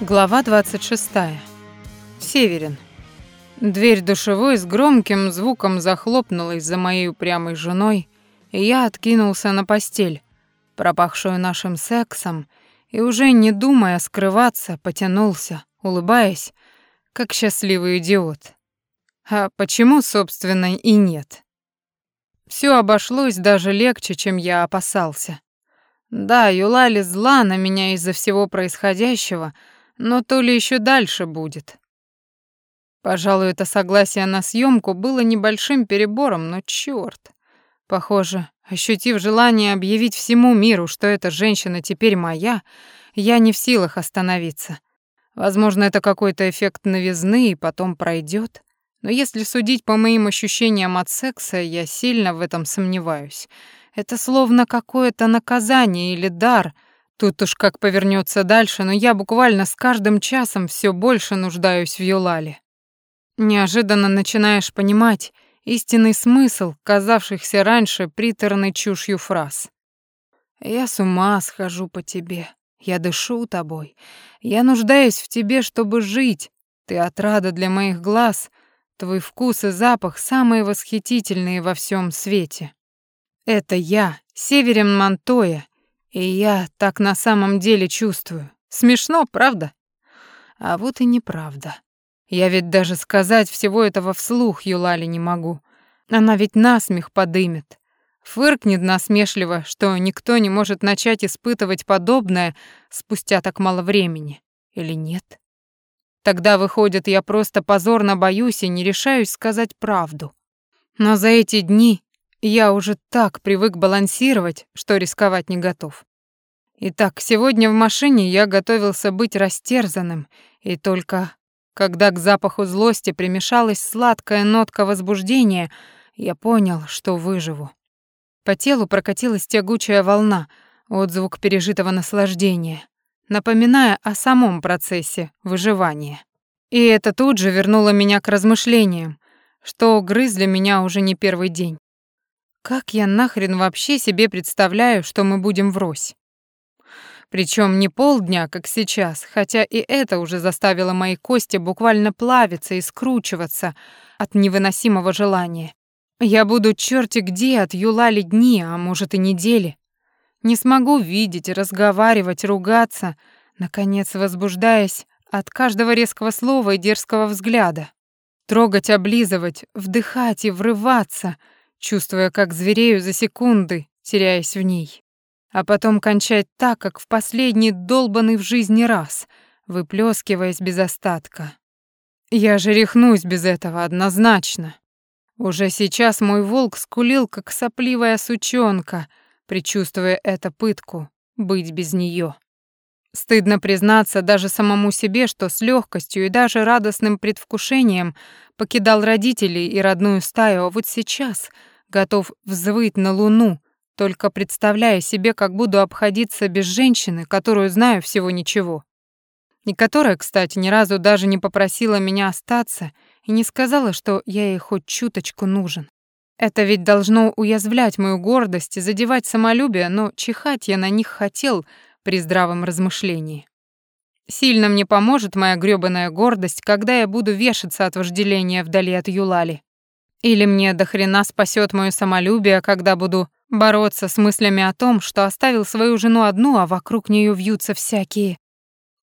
Глава 26. Северин. Дверь душевой с громким звуком захлопнулась за моей упрямой женой, и я откинулся на постель, пропахшую нашим сексом, и уже не думая скрываться, потянулся, улыбаясь, как счастливый идиот. А почему, собственно, и нет? Все обошлось даже легче, чем я опасался. Да, Юлали зла на меня из-за всего происходящего — но то ли еще дальше будет. Пожалуй, это согласие на съемку было небольшим перебором, но чёрт. Похоже, ощутив желание объявить всему миру, что эта женщина теперь моя, я не в силах остановиться. Возможно, это какой-то эффект новизны и потом пройдет. Но если судить по моим ощущениям от секса, я сильно в этом сомневаюсь. Это словно какое-то наказание или дар — Тут уж как повернется дальше, но я буквально с каждым часом все больше нуждаюсь в Юлале. Неожиданно начинаешь понимать истинный смысл казавшихся раньше приторной чушью фраз. «Я с ума схожу по тебе, я дышу тобой, я нуждаюсь в тебе, чтобы жить, ты отрада для моих глаз, твой вкус и запах самые восхитительные во всем свете». Это я, Северин Монтоя, и я так на самом деле чувствую. Смешно, правда? А вот и неправда. Я ведь даже сказать всего этого вслух Юлали не могу. Она ведь насмех подымет. Фыркнет насмешливо, что никто не может начать испытывать подобное спустя так мало времени. Или нет? Тогда, выходит, я просто позорно боюсь и не решаюсь сказать правду. Но за эти дни я уже так привык балансировать, что рисковать не готов. Итак, сегодня в машине я готовился быть растерзанным, и только когда к запаху злости примешалась сладкая нотка возбуждения, я понял, что выживу. По телу прокатилась тягучая волна, отзвук пережитого наслаждения, напоминая о самом процессе выживания. И это тут же вернуло меня к размышлениям, что грызли меня уже не первый день. Как я нахрен вообще себе представляю, что мы будем врозь? Причем не полдня, как сейчас, хотя и это уже заставило мои кости буквально плавиться и скручиваться от невыносимого желания. Я буду черти где от юлали дни, а может и недели. Не смогу видеть, разговаривать, ругаться, наконец возбуждаясь от каждого резкого слова и дерзкого взгляда. Трогать, облизывать, вдыхать и врываться — чувствуя, как зверею за секунды, теряясь в ней. А потом кончать так, как в последний долбанный в жизни раз, выплескиваясь без остатка. Я же рехнусь без этого однозначно. Уже сейчас мой волк скулил, как сопливая сучонка, предчувствуя эту пытку, быть без нее. Стыдно признаться даже самому себе, что с легкостью и даже радостным предвкушением покидал родителей и родную стаю, а вот сейчас готов взвыть на луну, только представляя себе, как буду обходиться без женщины, которую знаю всего ничего. И которая, кстати, ни разу даже не попросила меня остаться и не сказала, что я ей хоть чуточку нужен. Это ведь должно уязвлять мою гордость и задевать самолюбие, но чихать я на них хотел при здравом размышлении. Сильно мне поможет моя грёбаная гордость, когда я буду вешаться от вожделения вдали от Юлали. Или мне до хрена спасет моё самолюбие, когда буду бороться с мыслями о том, что оставил свою жену одну, а вокруг неё вьются всякие.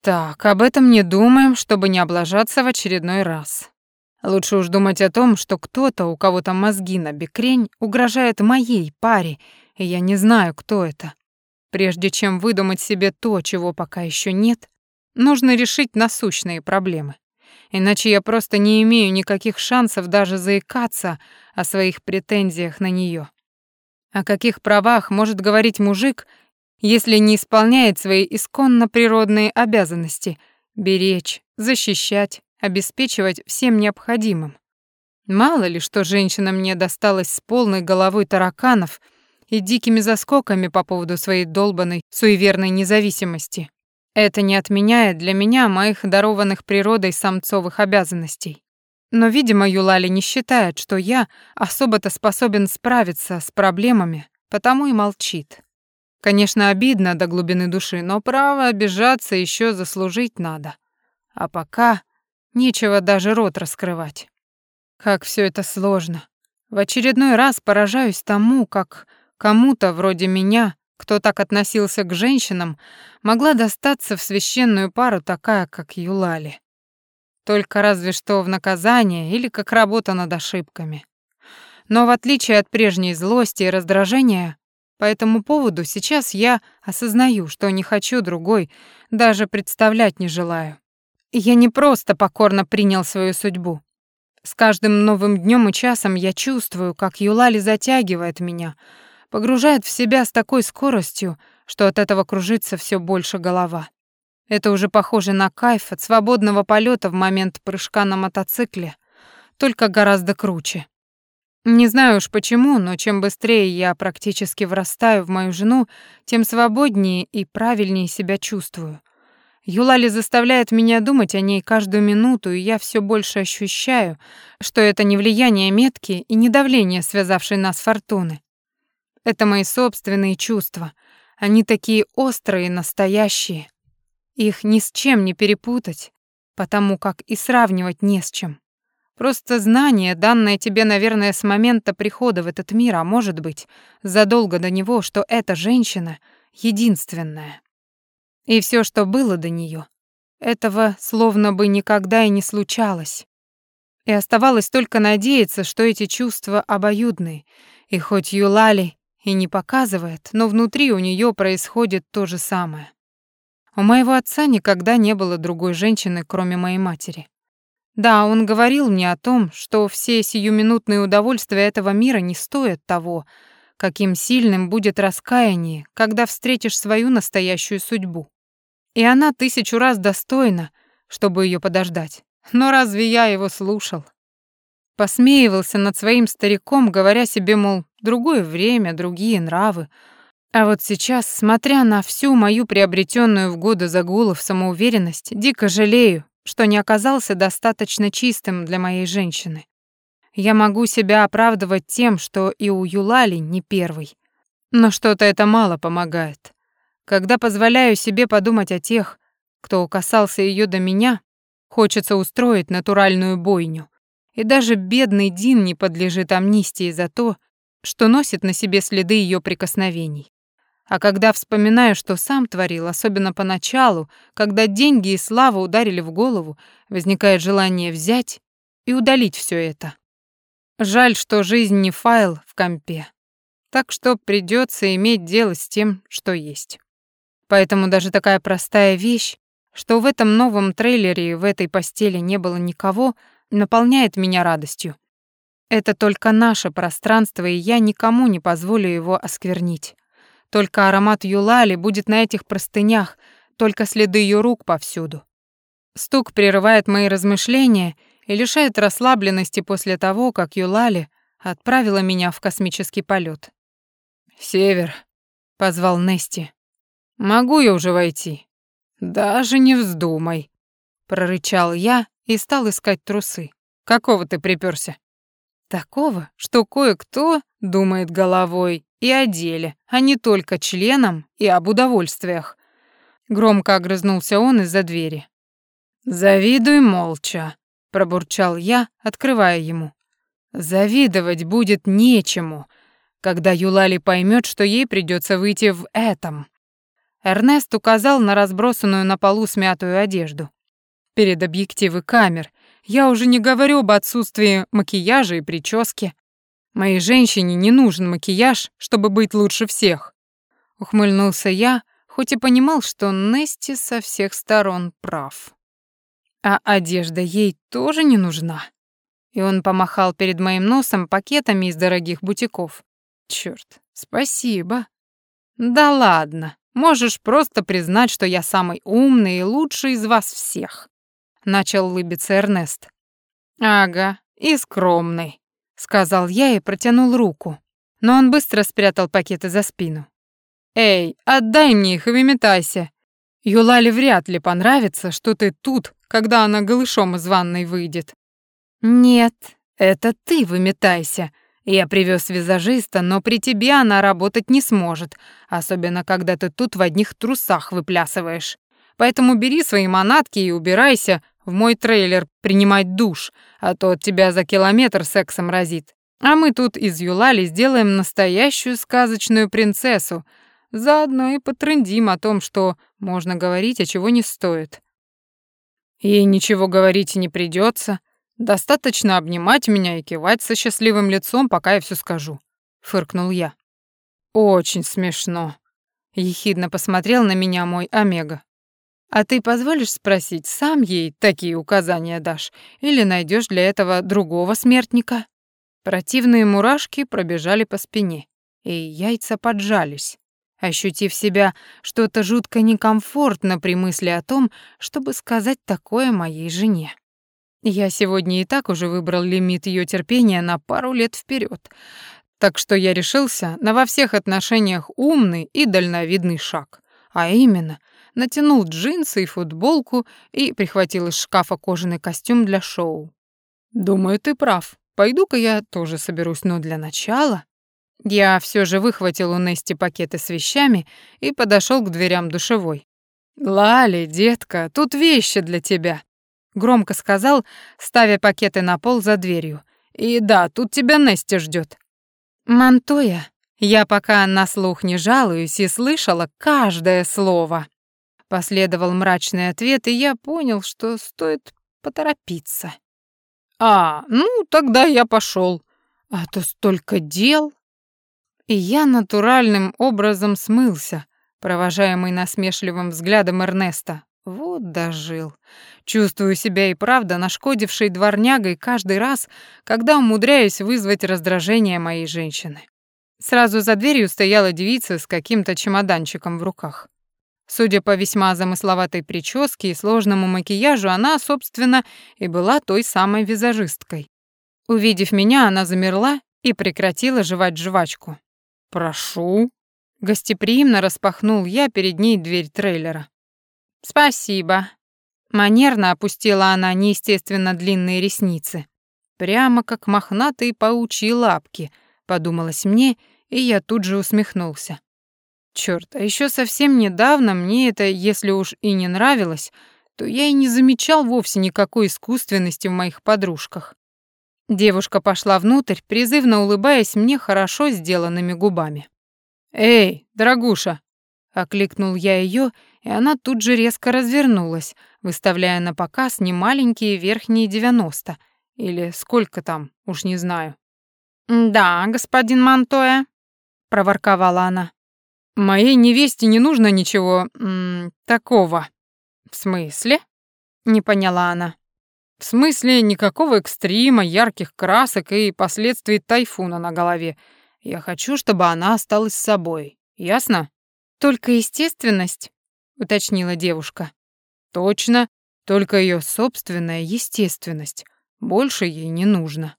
Так, об этом не думаем, чтобы не облажаться в очередной раз. Лучше уж думать о том, что кто-то, у кого то мозги на бекрень, угрожает моей паре, и я не знаю, кто это. Прежде чем выдумать себе то, чего пока ещё нет, Нужно решить насущные проблемы. Иначе я просто не имею никаких шансов даже заикаться о своих претензиях на нее. О каких правах может говорить мужик, если не исполняет свои исконно природные обязанности — беречь, защищать, обеспечивать всем необходимым? Мало ли, что женщина мне досталась с полной головой тараканов и дикими заскоками по поводу своей долбанной суеверной независимости. Это не отменяет для меня моих дарованных природой самцовых обязанностей. Но, видимо, Юлали не считает, что я особо-то способен справиться с проблемами, потому и молчит. Конечно, обидно до глубины души, но право обижаться еще заслужить надо. А пока нечего даже рот раскрывать. Как все это сложно. В очередной раз поражаюсь тому, как кому-то вроде меня, кто так относился к женщинам, могла достаться в священную пару такая, как Юлали. Только разве что в наказание или как работа над ошибками. Но в отличие от прежней злости и раздражения, по этому поводу сейчас я осознаю, что не хочу другой, даже представлять не желаю. Я не просто покорно принял свою судьбу. С каждым новым днем и часом я чувствую, как Юлали затягивает меня, погружает в себя с такой скоростью, что от этого кружится все больше голова. Это уже похоже на кайф от свободного полета в момент прыжка на мотоцикле, только гораздо круче. Не знаю уж почему, но чем быстрее я практически врастаю в мою жену, тем свободнее и правильнее себя чувствую. Юлали заставляет меня думать о ней каждую минуту, и я все больше ощущаю, что это не влияние метки и не давление, связавшей нас фортуны. Это мои собственные чувства. Они такие острые, настоящие. Их ни с чем не перепутать, потому как и сравнивать не с чем. Просто знание, данное тебе, наверное, с момента прихода в этот мир, а может быть, задолго до него, что эта женщина единственная. И все, что было до нее, этого словно бы никогда и не случалось. И оставалось только надеяться, что эти чувства обоюдны, и хоть Юлали и не показывает, но внутри у нее происходит то же самое. У моего отца никогда не было другой женщины, кроме моей матери. Да, он говорил мне о том, что все сиюминутные удовольствия этого мира не стоят того, каким сильным будет раскаяние, когда встретишь свою настоящую судьбу. И она тысячу раз достойна, чтобы ее подождать. Но разве я его слушал? Посмеивался над своим стариком, говоря себе, мол, другое время, другие нравы, а вот сейчас, смотря на всю мою приобретенную в годы загулов самоуверенность, дико жалею, что не оказался достаточно чистым для моей женщины. Я могу себя оправдывать тем, что и у Юлали не первый. Но что-то это мало помогает. Когда позволяю себе подумать о тех, кто касался ее до меня, хочется устроить натуральную бойню. И даже бедный Дин не подлежит амнистии за то, что носит на себе следы ее прикосновений. А когда вспоминаю, что сам творил, особенно поначалу, когда деньги и слава ударили в голову, возникает желание взять и удалить все это. Жаль, что жизнь не файл в компе. Так что придется иметь дело с тем, что есть. Поэтому даже такая простая вещь, что в этом новом трейлере и в этой постели не было никого, наполняет меня радостью. Это только наше пространство, и я никому не позволю его осквернить. Только аромат Юлали будет на этих простынях, только следы ее рук повсюду. Стук прерывает мои размышления и лишает расслабленности после того, как Юлали отправила меня в космический полет. «Север», — позвал Нести. «Могу я уже войти?» «Даже не вздумай», — прорычал я и стал искать трусы. «Какого ты припёрся?» «Такого, что кое-кто думает головой и о деле, а не только членом и об удовольствиях. Громко огрызнулся он из-за двери. «Завидуй молча», — пробурчал я, открывая ему. «Завидовать будет нечему, когда Юлали поймет, что ей придется выйти в этом». Эрнест указал на разбросанную на полу смятую одежду. Перед объективы камер я уже не говорю об отсутствии макияжа и прически. Моей женщине не нужен макияж, чтобы быть лучше всех. Ухмыльнулся я, хоть и понимал, что Нести со всех сторон прав. А одежда ей тоже не нужна. И он помахал перед моим носом пакетами из дорогих бутиков. Чёрт, спасибо. Да ладно, можешь просто признать, что я самый умный и лучший из вас всех. Начал улыбиться Эрнест. Ага, и скромный сказал я и протянул руку. Но он быстро спрятал пакеты за спину. Эй, отдай мне их и выметайся. Юлале вряд ли понравится, что ты тут, когда она голышом из ванной выйдет. Нет, это ты выметайся. Я привез визажиста, но при тебе она работать не сможет, особенно когда ты тут в одних трусах выплясываешь. Поэтому бери свои манатки и убирайся в мой трейлер принимать душ, а то от тебя за километр сексом разит. А мы тут из Юлали сделаем настоящую сказочную принцессу. Заодно и потрындим о том, что можно говорить, а чего не стоит. Ей ничего говорить не придется. Достаточно обнимать меня и кивать со счастливым лицом, пока я все скажу, фыркнул я. Очень смешно. Ехидно посмотрел на меня мой Омега. А ты позволишь спросить, сам ей такие указания дашь или найдешь для этого другого смертника? Противные мурашки пробежали по спине, и яйца поджались. Ощутив себя что-то жутко некомфортно при мысли о том, чтобы сказать такое моей жене. Я сегодня и так уже выбрал лимит ее терпения на пару лет вперед, так что я решился на во всех отношениях умный и дальновидный шаг, а именно натянул джинсы и футболку и прихватил из шкафа кожаный костюм для шоу. «Думаю, ты прав. Пойду-ка я тоже соберусь, но для начала...» Я все же выхватил у Нести пакеты с вещами и подошел к дверям душевой. «Лали, детка, тут вещи для тебя», — громко сказал, ставя пакеты на пол за дверью. «И да, тут тебя Нести ждет. «Мантоя, я пока на слух не жалуюсь и слышала каждое слово». Последовал мрачный ответ, и я понял, что стоит поторопиться. «А, ну, тогда я пошел. А то столько дел». И я натуральным образом смылся, провожаемый насмешливым взглядом Эрнеста. Вот дожил. Чувствую себя и правда нашкодившей дворнягой каждый раз, когда умудряюсь вызвать раздражение моей женщины. Сразу за дверью стояла девица с каким-то чемоданчиком в руках. Судя по весьма замысловатой прическе и сложному макияжу, она, собственно, и была той самой визажисткой. Увидев меня, она замерла и прекратила жевать жвачку. «Прошу». Гостеприимно распахнул я перед ней дверь трейлера. «Спасибо». Манерно опустила она неестественно длинные ресницы. Прямо как мохнатые паучьи лапки, подумалось мне, и я тут же усмехнулся. Чёрт, а ещё совсем недавно мне это, если уж и не нравилось, то я и не замечал вовсе никакой искусственности в моих подружках. Девушка пошла внутрь, призывно улыбаясь мне хорошо сделанными губами. «Эй, дорогуша!» — окликнул я её, и она тут же резко развернулась, выставляя на показ немаленькие верхние девяносто, или сколько там, уж не знаю. «Да, господин Монтоя», — проворковала она. «Моей невесте не нужно ничего... М, такого». «В смысле?» — не поняла она. В смысле, никакого экстрима, ярких красок и последствий тайфуна на голове. Я хочу, чтобы она осталась с собой. Ясно? Только естественность, уточнила девушка. Точно, только ее собственная естественность. Больше ей не нужно.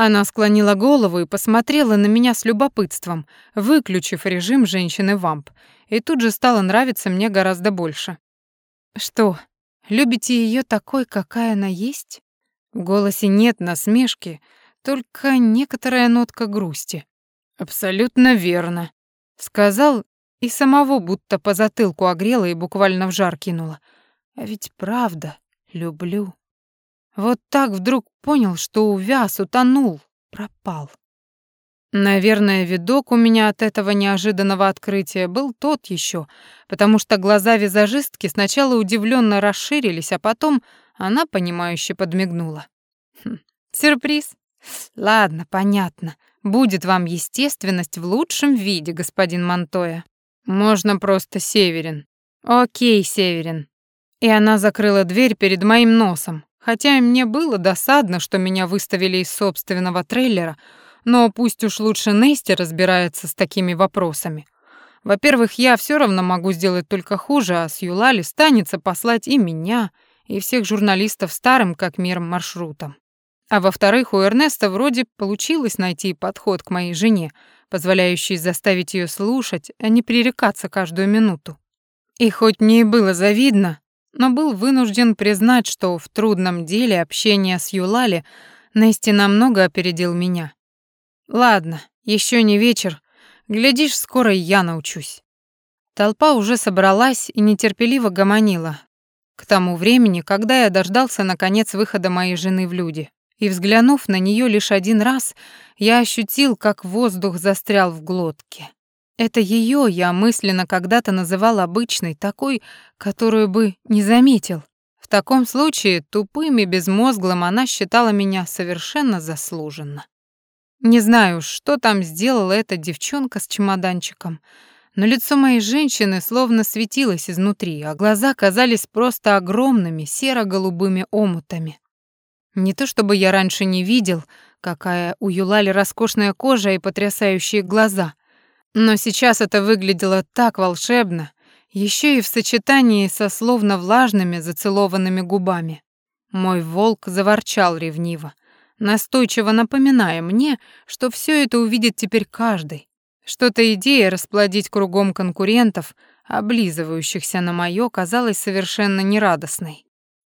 Она склонила голову и посмотрела на меня с любопытством, выключив режим женщины-вамп, и тут же стало нравиться мне гораздо больше. Что, Любите ее такой, какая она есть? В голосе нет насмешки, только некоторая нотка грусти. Абсолютно верно, сказал и самого будто по затылку огрела и буквально в жар кинула. А ведь правда, люблю. Вот так вдруг понял, что увяз, утонул, пропал. Наверное, видок у меня от этого неожиданного открытия был тот еще, потому что глаза визажистки сначала удивленно расширились, а потом она, понимающе подмигнула. Хм, сюрприз. Ладно, понятно. Будет вам естественность в лучшем виде, господин Монтоя. Можно просто Северин. Окей, Северин. И она закрыла дверь перед моим носом, хотя мне было досадно, что меня выставили из собственного трейлера, но пусть уж лучше Нести разбирается с такими вопросами. Во-первых, я все равно могу сделать только хуже, а с Юлали станется послать и меня, и всех журналистов старым как мир маршрутом. А во-вторых, у Эрнеста вроде получилось найти подход к моей жене, позволяющий заставить ее слушать, а не пререкаться каждую минуту. И хоть мне и было завидно, но был вынужден признать, что в трудном деле общения с Юлали Нести намного опередил меня. Ладно, еще не вечер. Глядишь, скоро я научусь. Толпа уже собралась и нетерпеливо гомонила. К тому времени, когда я дождался наконец выхода моей жены в люди, и взглянув на нее лишь один раз, я ощутил, как воздух застрял в глотке. Это ее я мысленно когда-то называл обычной, такой, которую бы не заметил. В таком случае тупым и безмозглым она считала меня совершенно заслуженно. Не знаю, что там сделала эта девчонка с чемоданчиком, но лицо моей женщины словно светилось изнутри, а глаза казались просто огромными серо-голубыми омутами. Не то чтобы я раньше не видел, какая у Юлали роскошная кожа и потрясающие глаза, но сейчас это выглядело так волшебно, еще и в сочетании со словно влажными зацелованными губами. Мой волк заворчал ревниво, настойчиво напоминая мне, что все это увидит теперь каждый, что-то идея расплодить кругом конкурентов, облизывающихся на моё, казалась совершенно нерадостной.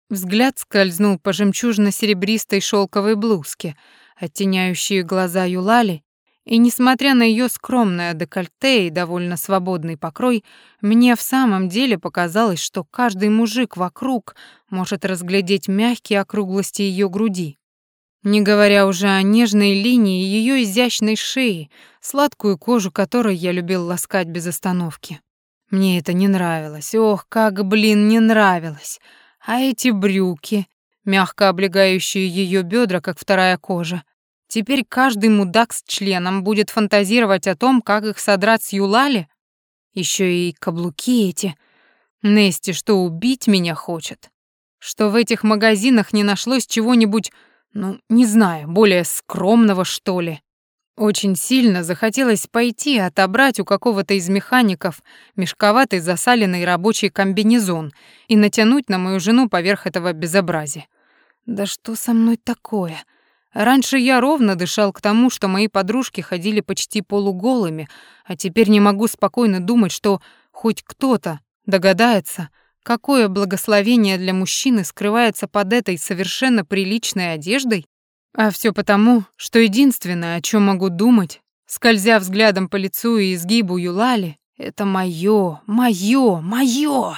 Взгляд скользнул по жемчужно-серебристой шелковой блузке, оттеняющей глаза Юлали, и, несмотря на её скромное декольте и довольно свободный покрой, мне в самом деле показалось, что каждый мужик вокруг может разглядеть мягкие округлости её груди. Не говоря уже о нежной линии ее изящной шеи, сладкую кожу которой я любил ласкать без остановки. Мне это не нравилось. Ох, как, блин, не нравилось. А эти брюки, мягко облегающие ее бедра, как вторая кожа. Теперь каждый мудак с членом будет фантазировать о том, как их содрать с Юлали. Еще и каблуки эти. Нести что, убить меня хочет? Что в этих магазинах не нашлось чего-нибудь ну, не знаю, более скромного, что ли. Очень сильно захотелось пойти отобрать у какого-то из механиков мешковатый засаленный рабочий комбинезон и натянуть на мою жену поверх этого безобразия. Да что со мной такое? Раньше я ровно дышал к тому, что мои подружки ходили почти полуголыми, а теперь не могу спокойно думать, что хоть кто-то догадается, Какое благословение для мужчины скрывается под этой совершенно приличной одеждой? А все потому, что единственное, о чем могу думать, скользя взглядом по лицу и изгибу Юлали, это моё, моё, моё.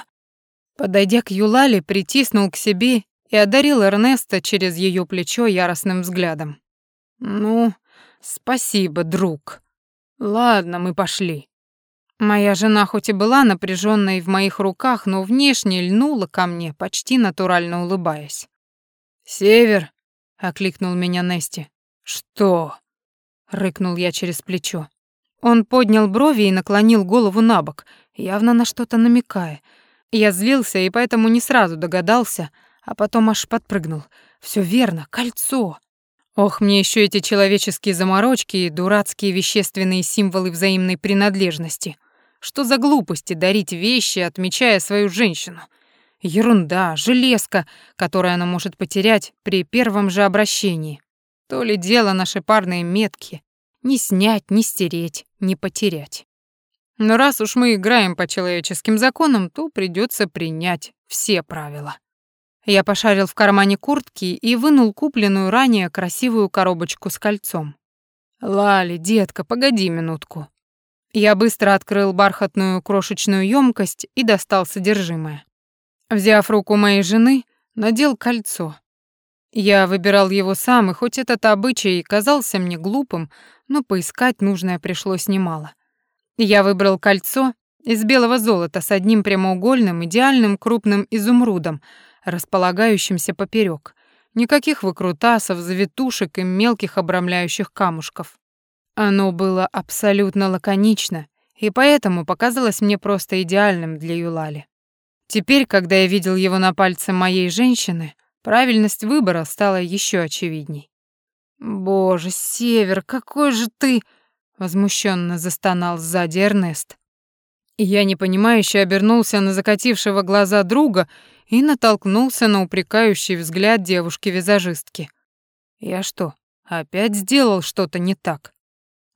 Подойдя к Юлали, притиснул к себе и одарил Эрнеста через ее плечо яростным взглядом. «Ну, спасибо, друг. Ладно, мы пошли». Моя жена хоть и была напряженной в моих руках, но внешне льнула ко мне, почти натурально улыбаясь. «Север!» — окликнул меня Нести. «Что?» — рыкнул я через плечо. Он поднял брови и наклонил голову на бок, явно на что-то намекая. Я злился и поэтому не сразу догадался, а потом аж подпрыгнул. Все верно, кольцо. Ох, мне еще эти человеческие заморочки и дурацкие вещественные символы взаимной принадлежности — что за глупости дарить вещи, отмечая свою женщину? Ерунда, железка, которую она может потерять при первом же обращении. То ли дело наши парные метки. Не снять, не стереть, не потерять. Но раз уж мы играем по человеческим законам, то придется принять все правила. Я пошарил в кармане куртки и вынул купленную ранее красивую коробочку с кольцом. «Лали, детка, погоди минутку», я быстро открыл бархатную крошечную емкость и достал содержимое. Взяв руку моей жены, надел кольцо. Я выбирал его сам, и хоть этот обычай казался мне глупым, но поискать нужное пришлось немало. Я выбрал кольцо из белого золота с одним прямоугольным идеальным крупным изумрудом, располагающимся поперек. Никаких выкрутасов, завитушек и мелких обрамляющих камушков. Оно было абсолютно лаконично, и поэтому показалось мне просто идеальным для Юлали. Теперь, когда я видел его на пальце моей женщины, правильность выбора стала еще очевидней. «Боже, Север, какой же ты...» — возмущенно застонал сзади Эрнест. Я непонимающе обернулся на закатившего глаза друга и натолкнулся на упрекающий взгляд девушки-визажистки. Я что, опять сделал что-то не так?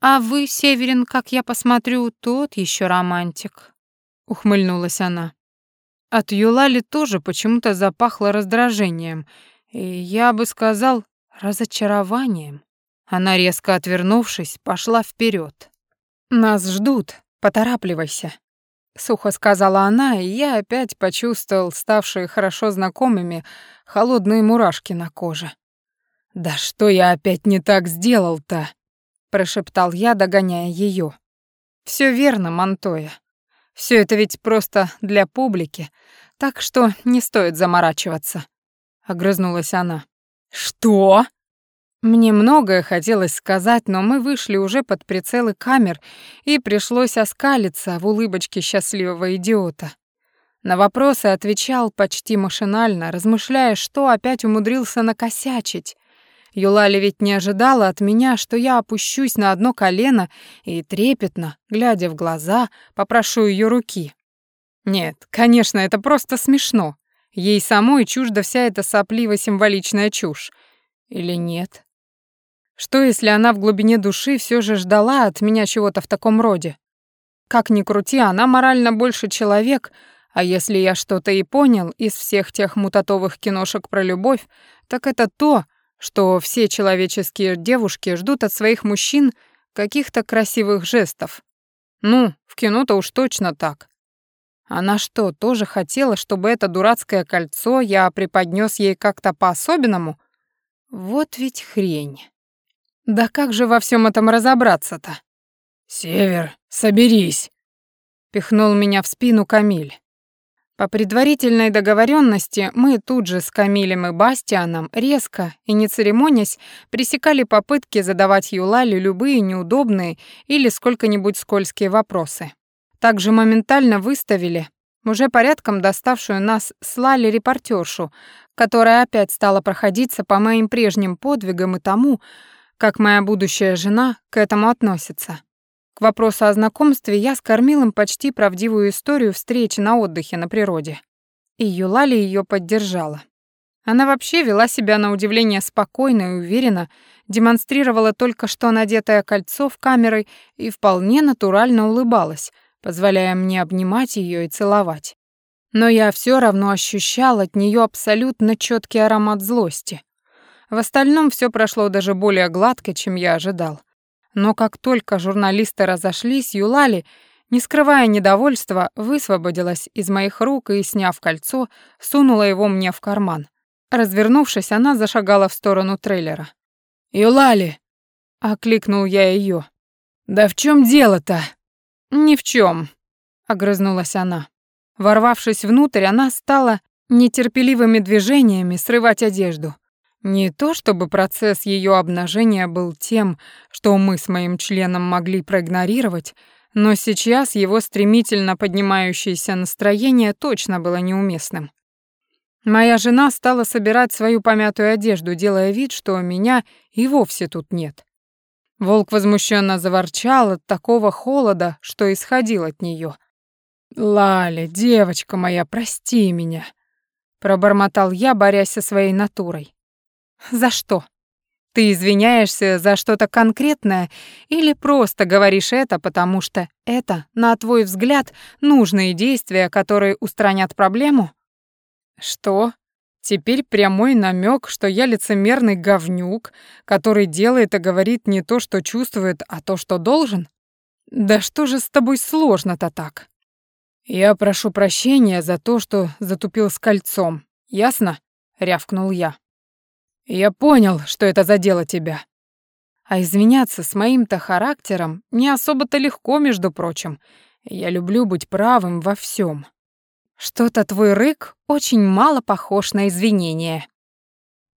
«А вы, Северин, как я посмотрю, тот еще романтик», — ухмыльнулась она. От Юлали тоже почему-то запахло раздражением, и я бы сказал, разочарованием. Она, резко отвернувшись, пошла вперед. «Нас ждут, поторапливайся». — сухо сказала она, и я опять почувствовал ставшие хорошо знакомыми холодные мурашки на коже. «Да что я опять не так сделал-то?» — прошептал я, догоняя ее. Все верно, Монтоя. Все это ведь просто для публики, так что не стоит заморачиваться», — огрызнулась она. «Что?» Мне многое хотелось сказать, но мы вышли уже под прицелы камер, и пришлось оскалиться в улыбочке счастливого идиота. На вопросы отвечал почти машинально, размышляя, что опять умудрился накосячить. Юлали ведь не ожидала от меня, что я опущусь на одно колено и трепетно, глядя в глаза, попрошу ее руки. Нет, конечно, это просто смешно. Ей самой чужда вся эта сопливо-символичная чушь. Или нет? Что, если она в глубине души все же ждала от меня чего-то в таком роде? Как ни крути, она морально больше человек, а если я что-то и понял из всех тех мутатовых киношек про любовь, так это то, что все человеческие девушки ждут от своих мужчин каких-то красивых жестов. Ну, в кино-то уж точно так. Она что, тоже хотела, чтобы это дурацкое кольцо я преподнес ей как-то по-особенному? Вот ведь хрень. Да как же во всем этом разобраться-то? Север, соберись, пихнул меня в спину Камиль. По предварительной договоренности мы тут же с Камилем и Бастианом резко и не церемонясь пресекали попытки задавать Юлале любые неудобные или сколько-нибудь скользкие вопросы. Также моментально выставили уже порядком доставшую нас слали репортершу, которая опять стала проходиться по моим прежним подвигам и тому, как моя будущая жена к этому относится. К вопросу о знакомстве я скормил им почти правдивую историю встречи на отдыхе на природе. И Юлали ее поддержала. Она вообще вела себя на удивление спокойно и уверенно, демонстрировала только что надетое кольцо в камерой и вполне натурально улыбалась, позволяя мне обнимать ее и целовать. Но я все равно ощущал от нее абсолютно четкий аромат злости. В остальном все прошло даже более гладко, чем я ожидал. Но как только журналисты разошлись, Юлали, не скрывая недовольства, высвободилась из моих рук и, сняв кольцо, сунула его мне в карман. Развернувшись, она зашагала в сторону трейлера. «Юлали!» — окликнул я ее. «Да в чем дело-то?» «Ни в чем, огрызнулась она. Ворвавшись внутрь, она стала нетерпеливыми движениями срывать одежду. Не то чтобы процесс ее обнажения был тем, что мы с моим членом могли проигнорировать, но сейчас его стремительно поднимающееся настроение точно было неуместным. Моя жена стала собирать свою помятую одежду, делая вид, что меня и вовсе тут нет. Волк возмущенно заворчал от такого холода, что исходил от нее. «Лаля, девочка моя, прости меня», — пробормотал я, борясь со своей натурой. За что? Ты извиняешься за что-то конкретное или просто говоришь это, потому что это, на твой взгляд, нужные действия, которые устранят проблему? Что? Теперь прямой намек, что я лицемерный говнюк, который делает и говорит не то, что чувствует, а то, что должен? Да что же с тобой сложно-то так? Я прошу прощения за то, что затупил с кольцом. Ясно? рявкнул я. Я понял, что это задело тебя. А извиняться с моим-то характером не особо-то легко, между прочим. Я люблю быть правым во всем. Что-то твой рык очень мало похож на извинение.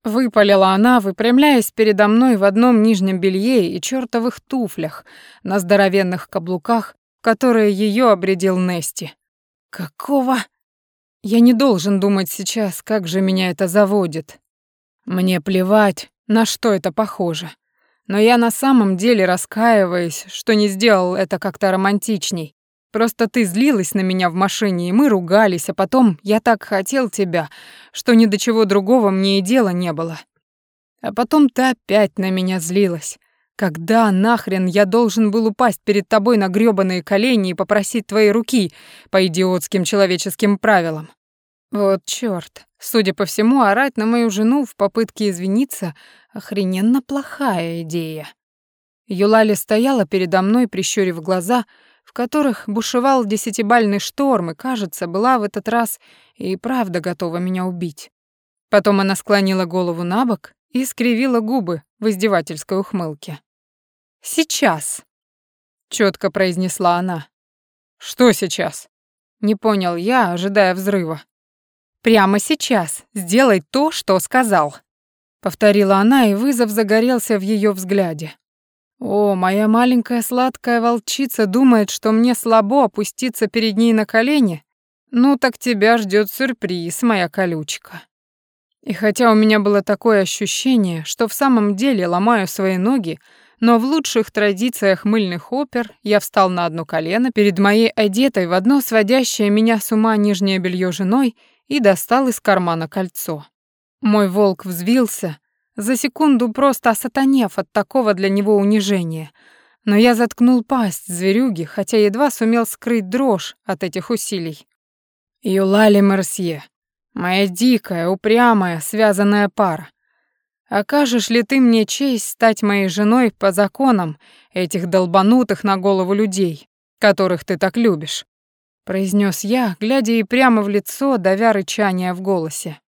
Выпалила она, выпрямляясь передо мной в одном нижнем белье и чёртовых туфлях на здоровенных каблуках, которые ее обредил Нести. Какого? Я не должен думать сейчас, как же меня это заводит. Мне плевать, на что это похоже. Но я на самом деле раскаиваюсь, что не сделал это как-то романтичней. Просто ты злилась на меня в машине, и мы ругались, а потом я так хотел тебя, что ни до чего другого мне и дела не было. А потом ты опять на меня злилась. Когда нахрен я должен был упасть перед тобой на грёбаные колени и попросить твоей руки по идиотским человеческим правилам? Вот чёрт. Судя по всему, орать на мою жену в попытке извиниться — охрененно плохая идея. Юлали стояла передо мной, прищурив глаза, в которых бушевал десятибальный шторм, и, кажется, была в этот раз и правда готова меня убить. Потом она склонила голову на бок и скривила губы в издевательской ухмылке. «Сейчас», — четко произнесла она. «Что сейчас?» — не понял я, ожидая взрыва. «Прямо сейчас сделай то, что сказал», — повторила она, и вызов загорелся в ее взгляде. О, моя маленькая сладкая волчица думает, что мне слабо опуститься перед ней на колени? Ну так тебя ждет сюрприз, моя колючка. И хотя у меня было такое ощущение, что в самом деле ломаю свои ноги, но в лучших традициях мыльных опер я встал на одно колено перед моей одетой в одно сводящее меня с ума нижнее белье женой и достал из кармана кольцо. Мой волк взвился, за секунду просто осатанев от такого для него унижения. Но я заткнул пасть зверюги, хотя едва сумел скрыть дрожь от этих усилий. «Юлали Мерсье, моя дикая, упрямая, связанная пара, окажешь ли ты мне честь стать моей женой по законам этих долбанутых на голову людей, которых ты так любишь?» Произнес я, глядя ей прямо в лицо, давя рычание в голосе.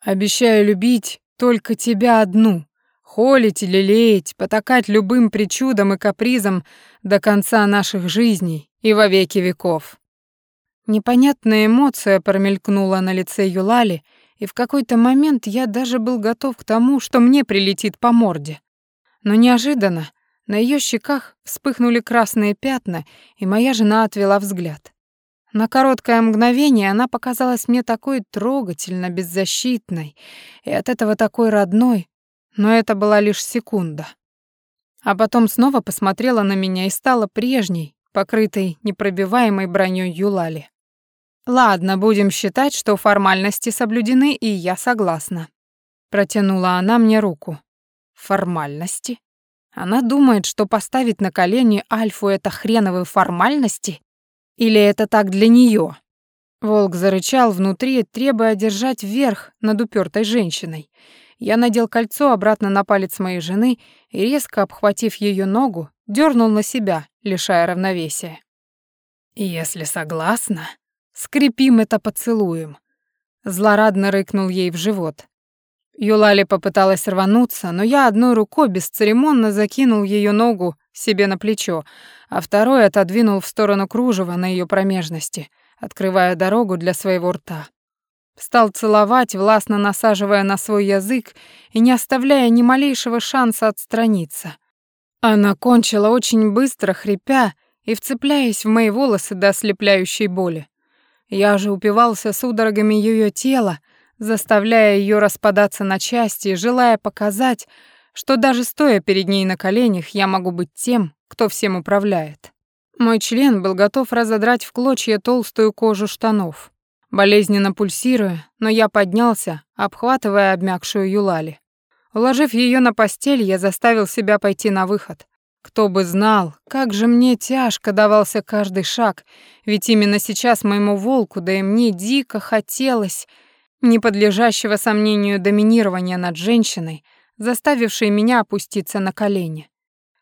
«Обещаю любить только тебя одну. Холить или лелеять, потакать любым причудам и капризам до конца наших жизней и во веки веков. Непонятная эмоция промелькнула на лице Юлали, и в какой-то момент я даже был готов к тому, что мне прилетит по морде. Но неожиданно на ее щеках вспыхнули красные пятна, и моя жена отвела взгляд. На короткое мгновение она показалась мне такой трогательно беззащитной и от этого такой родной, но это была лишь секунда. А потом снова посмотрела на меня и стала прежней, покрытой непробиваемой бронёй Юлали. «Ладно, будем считать, что формальности соблюдены, и я согласна». Протянула она мне руку. «Формальности?» Она думает, что поставить на колени Альфу — это хреновые формальности? Или это так для нее? Волк зарычал внутри, требуя держать верх над упертой женщиной. Я надел кольцо обратно на палец моей жены и, резко обхватив ее ногу, дернул на себя, лишая равновесия. «Если согласна, скрепим это поцелуем», — злорадно рыкнул ей в живот. Юлали попыталась рвануться, но я одной рукой бесцеремонно закинул ее ногу себе на плечо, а второй отодвинул в сторону кружева на ее промежности, открывая дорогу для своего рта. Стал целовать, властно насаживая на свой язык и не оставляя ни малейшего шанса отстраниться. Она кончила очень быстро, хрипя и вцепляясь в мои волосы до ослепляющей боли. Я же упивался судорогами ее тела, заставляя ее распадаться на части, желая показать, что даже стоя перед ней на коленях, я могу быть тем, кто всем управляет. Мой член был готов разодрать в клочья толстую кожу штанов. Болезненно пульсируя, но я поднялся, обхватывая обмякшую Юлали. Уложив ее на постель, я заставил себя пойти на выход. Кто бы знал, как же мне тяжко давался каждый шаг, ведь именно сейчас моему волку, да и мне дико хотелось неподлежащего сомнению доминирования над женщиной, заставившей меня опуститься на колени.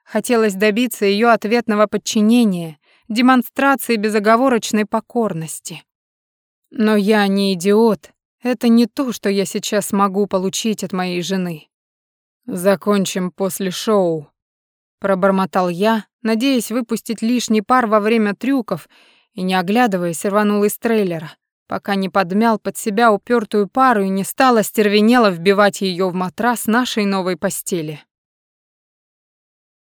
Хотелось добиться ее ответного подчинения, демонстрации безоговорочной покорности. Но я не идиот. Это не то, что я сейчас могу получить от моей жены. Закончим после шоу, пробормотал я, надеясь выпустить лишний пар во время трюков, и не оглядываясь, рванул из трейлера, пока не подмял под себя упертую пару и не стал остервенело вбивать ее в матрас нашей новой постели.